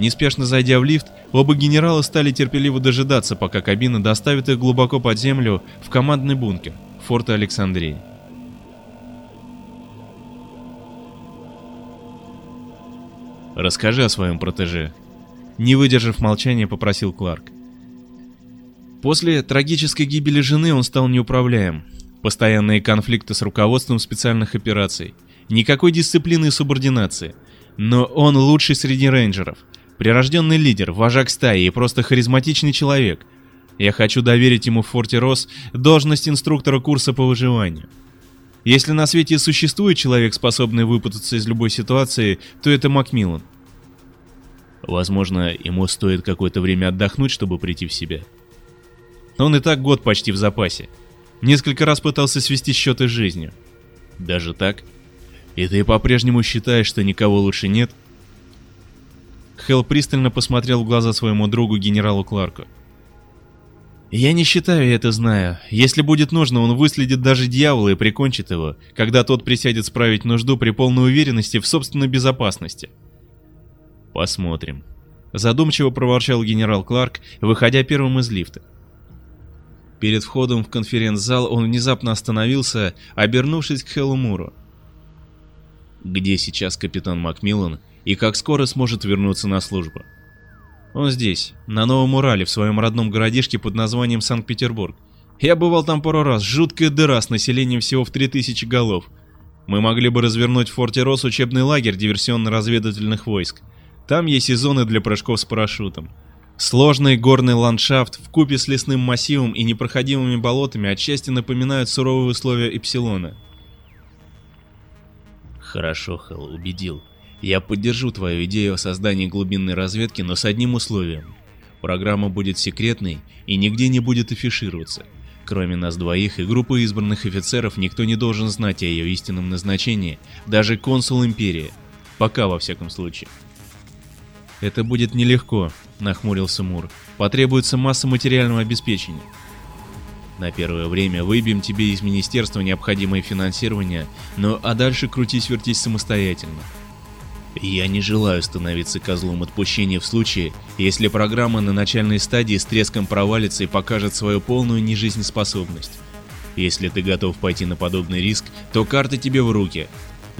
Неспешно зайдя в лифт, оба генерала стали терпеливо дожидаться, пока кабина доставит их глубоко под землю в командный бункер форта Александрии. «Расскажи о своем протеже», — не выдержав молчания, попросил Кларк. После трагической гибели жены он стал неуправляем. Постоянные конфликты с руководством специальных операций. Никакой дисциплины и субординации. Но он лучший среди рейнджеров. Прирожденный лидер, вожак стаи и просто харизматичный человек. Я хочу доверить ему в Форте Рос должность инструктора курса по выживанию. Если на свете существует человек, способный выпутаться из любой ситуации, то это Макмиллан. Возможно, ему стоит какое-то время отдохнуть, чтобы прийти в себя. Он и так год почти в запасе. Несколько раз пытался свести счеты с жизнью. Даже так? И ты по-прежнему считаешь, что никого лучше нет? Хелл пристально посмотрел в глаза своему другу генералу Кларку. «Я не считаю, это знаю. Если будет нужно, он выследит даже дьявола и прикончит его, когда тот присядет справить нужду при полной уверенности в собственной безопасности». «Посмотрим», — задумчиво проворчал генерал Кларк, выходя первым из лифта. Перед входом в конференц-зал он внезапно остановился, обернувшись к Хеллу Муру. «Где сейчас капитан Макмиллан и как скоро сможет вернуться на службу?» «Он здесь, на Новом Урале, в своем родном городишке под названием Санкт-Петербург. Я бывал там пару раз, жуткая дыра с населением всего в 3000 голов. Мы могли бы развернуть в форте Рос учебный лагерь диверсионно-разведывательных войск. Там есть сезоны для прыжков с парашютом. Сложный горный ландшафт в купе с лесным массивом и непроходимыми болотами отчасти напоминают суровые условия Эпсилона. Хорошо, Хелл, убедил. Я поддержу твою идею о создании глубинной разведки, но с одним условием. Программа будет секретной и нигде не будет афишироваться. Кроме нас двоих и группы избранных офицеров, никто не должен знать о ее истинном назначении, даже консул Империи. Пока, во всяком случае. Это будет нелегко, нахмурился Мур. Потребуется масса материального обеспечения. На первое время выбьем тебе из министерства необходимое финансирование, но а дальше крутись-вертись самостоятельно. Я не желаю становиться козлом отпущения в случае, если программа на начальной стадии с треском провалится и покажет свою полную нежизнеспособность. Если ты готов пойти на подобный риск, то карты тебе в руки,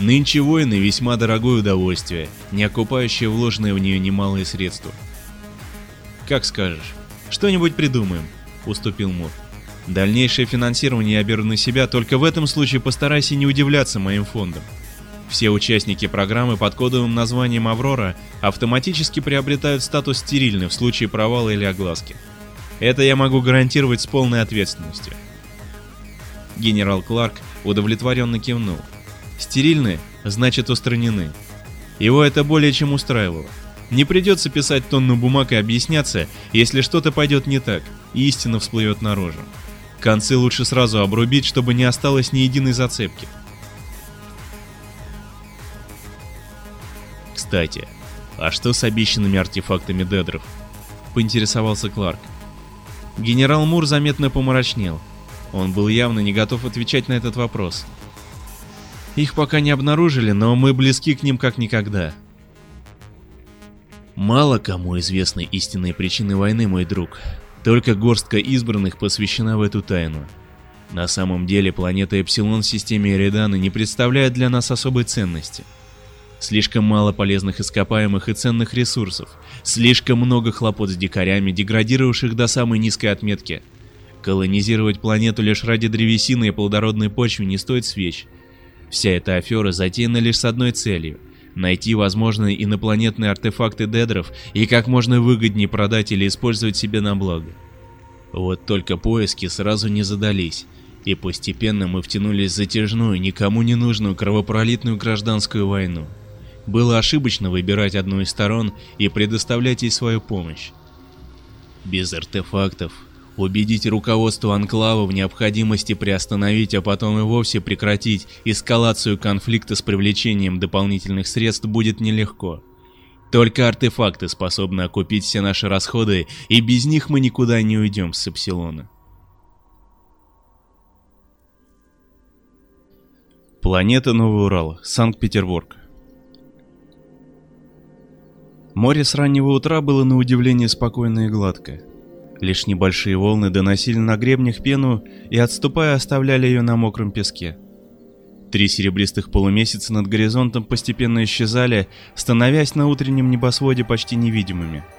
Нынче воины весьма дорогое удовольствие, не окупающее вложенные в нее немалые средства. «Как скажешь. Что-нибудь придумаем», — уступил Мур. «Дальнейшее финансирование я беру на себя, только в этом случае постарайся не удивляться моим фондам. Все участники программы под кодовым названием «Аврора» автоматически приобретают статус стерильный в случае провала или огласки. Это я могу гарантировать с полной ответственностью». Генерал Кларк удовлетворенно кивнул. Стерильны, значит устранены. Его это более чем устраивало. Не придется писать тонну бумаг и объясняться, если что-то пойдет не так, и истина всплывет наружу. Концы лучше сразу обрубить, чтобы не осталось ни единой зацепки. Кстати, а что с обещанными артефактами дедров? Поинтересовался Кларк. Генерал Мур заметно помрачнел. Он был явно не готов отвечать на этот вопрос. Их пока не обнаружили, но мы близки к ним как никогда. Мало кому известны истинные причины войны, мой друг. Только горстка избранных посвящена в эту тайну. На самом деле планета Эпсилон в системе Эридана не представляет для нас особой ценности. Слишком мало полезных ископаемых и ценных ресурсов, слишком много хлопот с дикарями, деградировавших до самой низкой отметки. Колонизировать планету лишь ради древесины и плодородной почвы не стоит свеч – Вся эта афера затеяна лишь с одной целью – найти возможные инопланетные артефакты дедров и как можно выгоднее продать или использовать себе на благо. Вот только поиски сразу не задались, и постепенно мы втянулись в затяжную, никому не нужную кровопролитную гражданскую войну. Было ошибочно выбирать одну из сторон и предоставлять ей свою помощь. Без артефактов убедить руководство Анклава в необходимости приостановить, а потом и вовсе прекратить эскалацию конфликта с привлечением дополнительных средств будет нелегко. Только артефакты способны окупить все наши расходы, и без них мы никуда не уйдем с Эпсилона. Планета Новый Урал, Санкт-Петербург. Море с раннего утра было на удивление спокойно и гладко. Лишь небольшие волны доносили на гребнях пену и, отступая, оставляли ее на мокром песке. Три серебристых полумесяца над горизонтом постепенно исчезали, становясь на утреннем небосводе почти невидимыми –